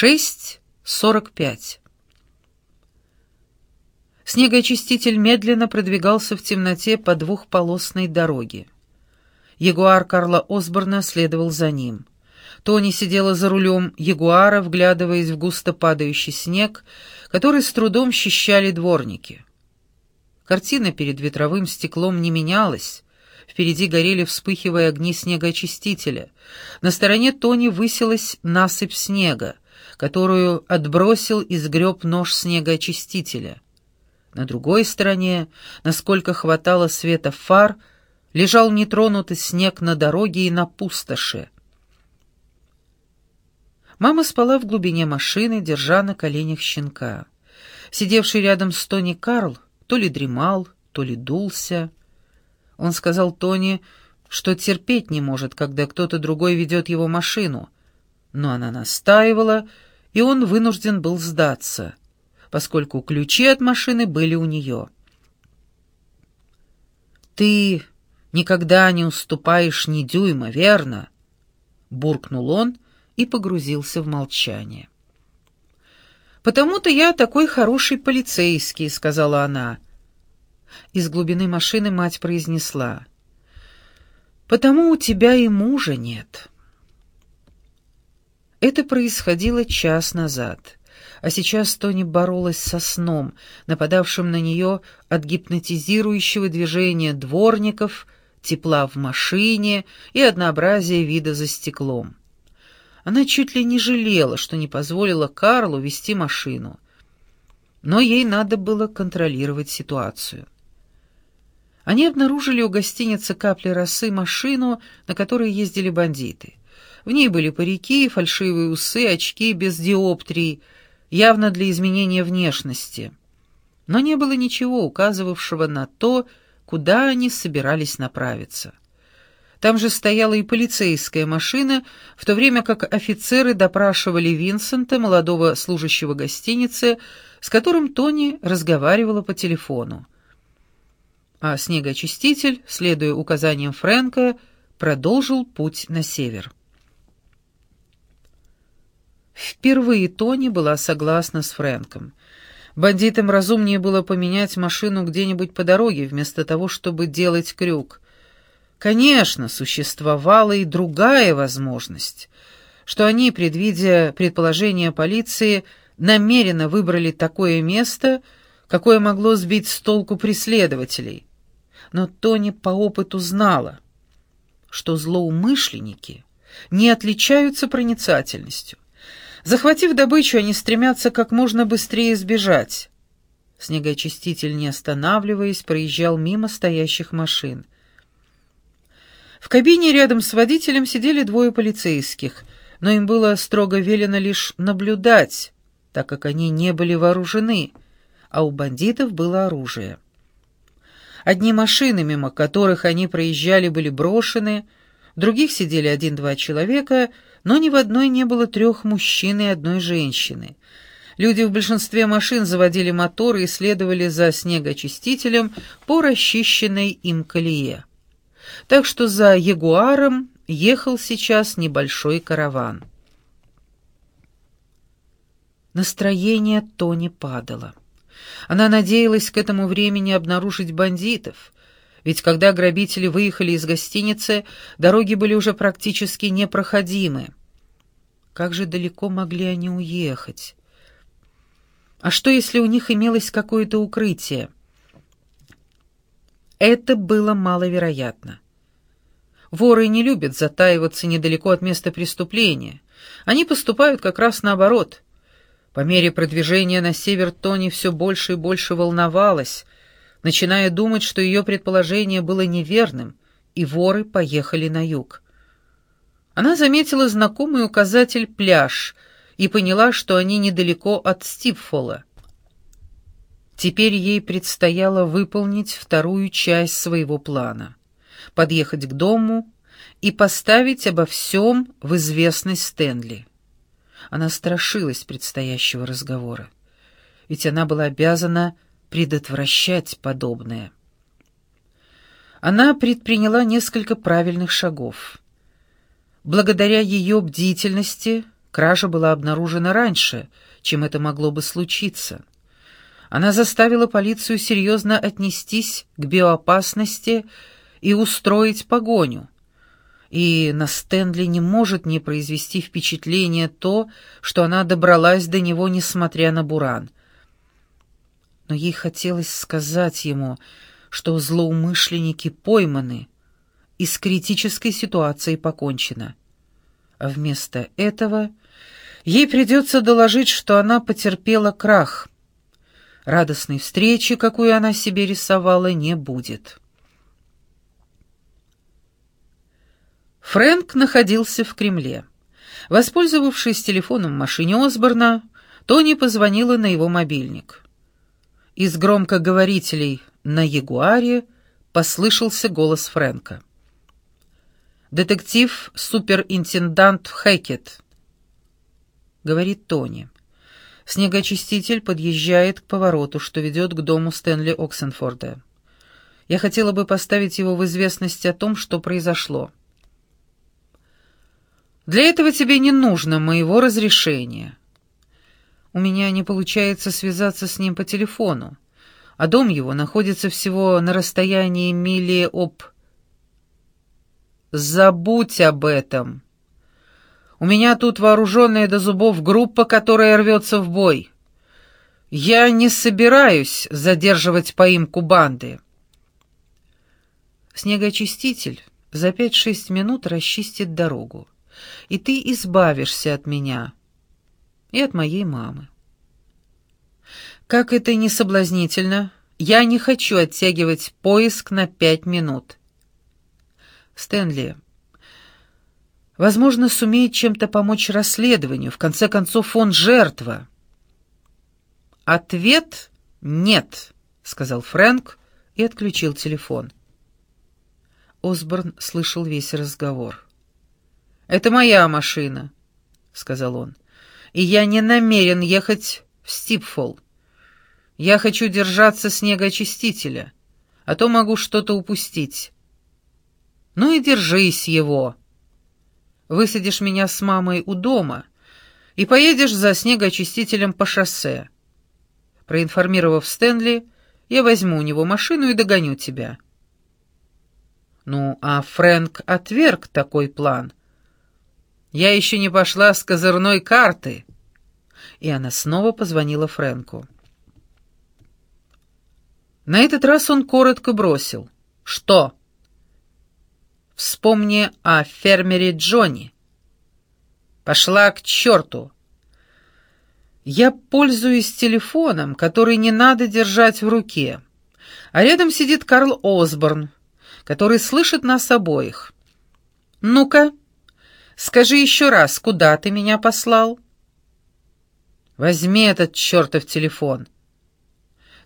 6.45. Снегоочиститель медленно продвигался в темноте по двухполосной дороге. Ягуар Карла Осборна следовал за ним. Тони сидела за рулем Ягуара, вглядываясь в густо падающий снег, который с трудом счищали дворники. Картина перед ветровым стеклом не менялась. Впереди горели, вспыхивая огни снегоочистителя. На стороне Тони высилась насыпь снега, которую отбросил и сгреб нож снегоочистителя. На другой стороне, насколько хватало света фар, лежал нетронутый снег на дороге и на пустоши. Мама спала в глубине машины, держа на коленях щенка. Сидевший рядом с Тони Карл то ли дремал, то ли дулся. Он сказал Тони, что терпеть не может, когда кто-то другой ведет его машину, но она настаивала, и он вынужден был сдаться — поскольку ключи от машины были у нее. «Ты никогда не уступаешь ни дюйма, верно?» — буркнул он и погрузился в молчание. «Потому-то я такой хороший полицейский», — сказала она. Из глубины машины мать произнесла. «Потому у тебя и мужа нет». Это происходило час назад а сейчас Тони боролась со сном, нападавшим на нее от гипнотизирующего движения дворников, тепла в машине и однообразия вида за стеклом. Она чуть ли не жалела, что не позволила Карлу вести машину. Но ей надо было контролировать ситуацию. Они обнаружили у гостиницы «Капли росы» машину, на которой ездили бандиты. В ней были парики, фальшивые усы, очки без диоптрий — явно для изменения внешности. Но не было ничего, указывавшего на то, куда они собирались направиться. Там же стояла и полицейская машина, в то время как офицеры допрашивали Винсента, молодого служащего гостиницы, с которым Тони разговаривала по телефону. А снегоочиститель, следуя указаниям Фрэнка, продолжил путь на север. Впервые Тони была согласна с Фрэнком. Бандитам разумнее было поменять машину где-нибудь по дороге, вместо того, чтобы делать крюк. Конечно, существовала и другая возможность, что они, предвидя предположение полиции, намеренно выбрали такое место, какое могло сбить с толку преследователей. Но Тони по опыту знала, что злоумышленники не отличаются проницательностью. Захватив добычу, они стремятся как можно быстрее сбежать. Снегоочиститель, не останавливаясь, проезжал мимо стоящих машин. В кабине рядом с водителем сидели двое полицейских, но им было строго велено лишь наблюдать, так как они не были вооружены, а у бандитов было оружие. Одни машины, мимо которых они проезжали, были брошены, других сидели один-два человека — но ни в одной не было трех мужчин и одной женщины. Люди в большинстве машин заводили моторы и следовали за снегоочистителем по расчищенной им колее. Так что за Ягуаром ехал сейчас небольшой караван. Настроение Тони падало. Она надеялась к этому времени обнаружить бандитов, ведь когда грабители выехали из гостиницы, дороги были уже практически непроходимы. Как же далеко могли они уехать? А что, если у них имелось какое-то укрытие? Это было маловероятно. Воры не любят затаиваться недалеко от места преступления. Они поступают как раз наоборот. По мере продвижения на север Тони все больше и больше волновалась — начиная думать, что ее предположение было неверным, и воры поехали на юг. Она заметила знакомый указатель «пляж» и поняла, что они недалеко от Стивфола. Теперь ей предстояло выполнить вторую часть своего плана — подъехать к дому и поставить обо всем в известность Стэнли. Она страшилась предстоящего разговора, ведь она была обязана предотвращать подобное. Она предприняла несколько правильных шагов. Благодаря ее бдительности Кража была обнаружена раньше, чем это могло бы случиться. Она заставила полицию серьезно отнестись к биоопасности и устроить погоню. И на Стэнли не может не произвести впечатление то, что она добралась до него, несмотря на буран. Но ей хотелось сказать ему, что злоумышленники пойманы, и с критической ситуацией покончено. А вместо этого ей придется доложить, что она потерпела крах. Радостной встречи, какую она себе рисовала, не будет. Фрэнк находился в Кремле. Воспользовавшись телефоном в машине Осборна, Тони позвонила на его мобильник. Из громкоговорителей на Ягуаре послышался голос Фрэнка. «Детектив суперинтендант Хэкет», — говорит Тони. Снегочиститель подъезжает к повороту, что ведет к дому Стэнли Оксенфорда. Я хотела бы поставить его в известность о том, что произошло. Для этого тебе не нужно моего разрешения. У меня не получается связаться с ним по телефону, а дом его находится всего на расстоянии мили об... Забудь об этом. У меня тут вооруженная до зубов группа, которая рвется в бой. Я не собираюсь задерживать поимку банды. Снегоочиститель за пять-шесть минут расчистит дорогу, и ты избавишься от меня и от моей мамы. Как это не соблазнительно, я не хочу оттягивать поиск на пять минут. Стэнли, возможно, сумеет чем-то помочь расследованию. В конце концов, он жертва. Ответ — нет, — сказал Фрэнк и отключил телефон. Осборн слышал весь разговор. «Это моя машина», — сказал он, — «и я не намерен ехать в Стипфолл. Я хочу держаться снегоочистителя, а то могу что-то упустить». Ну и держись его. Высадишь меня с мамой у дома и поедешь за снегоочистителем по шоссе. Проинформировав Стэнли, я возьму у него машину и догоню тебя. Ну, а Фрэнк отверг такой план. Я еще не пошла с козырной карты. И она снова позвонила Фрэнку. На этот раз он коротко бросил. «Что?» Вспомни о фермере Джонни. Пошла к черту. Я пользуюсь телефоном, который не надо держать в руке. А рядом сидит Карл Осборн, который слышит нас обоих. Ну-ка, скажи еще раз, куда ты меня послал? Возьми этот чертов телефон.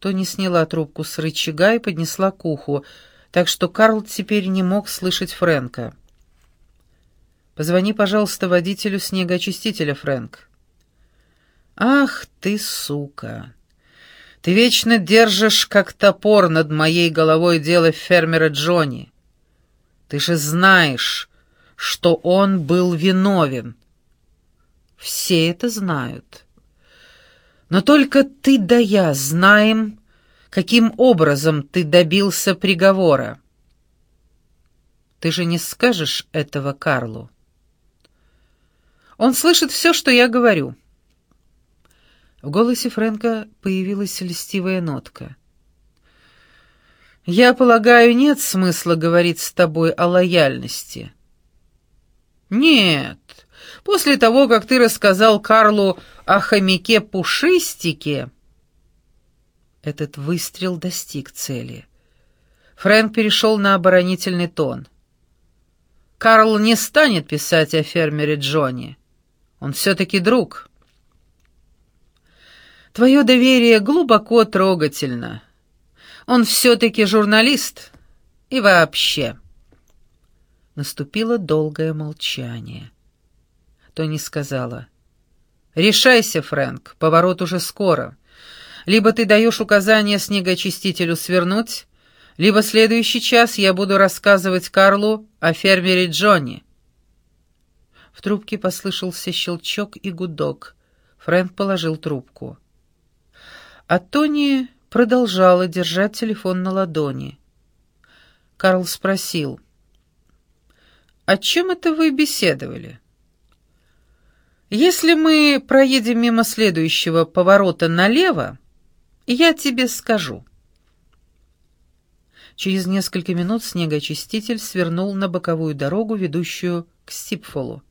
Тони сняла трубку с рычага и поднесла к уху так что Карл теперь не мог слышать Фрэнка. «Позвони, пожалуйста, водителю снегоочистителя, Фрэнк». «Ах ты, сука! Ты вечно держишь, как топор над моей головой дело фермера Джонни. Ты же знаешь, что он был виновен. Все это знают. Но только ты да я знаем, каким образом ты добился приговора. Ты же не скажешь этого Карлу. Он слышит все, что я говорю. В голосе Фрэнка появилась льстивая нотка. «Я полагаю, нет смысла говорить с тобой о лояльности». «Нет. После того, как ты рассказал Карлу о хомяке-пушистике...» Этот выстрел достиг цели. Фрэнк перешел на оборонительный тон. «Карл не станет писать о фермере Джонни. Он все-таки друг». «Твое доверие глубоко трогательно. Он все-таки журналист. И вообще...» Наступило долгое молчание. Тони сказала. «Решайся, Фрэнк, поворот уже скоро. Либо ты даешь указание снегоочистителю свернуть, либо следующий час я буду рассказывать Карлу о фермере Джонни. В трубке послышался щелчок и гудок. Фрэнк положил трубку. А Тони продолжала держать телефон на ладони. Карл спросил, «О чем это вы беседовали?» «Если мы проедем мимо следующего поворота налево, я тебе скажу». Через несколько минут снегоочиститель свернул на боковую дорогу, ведущую к Стипфолу.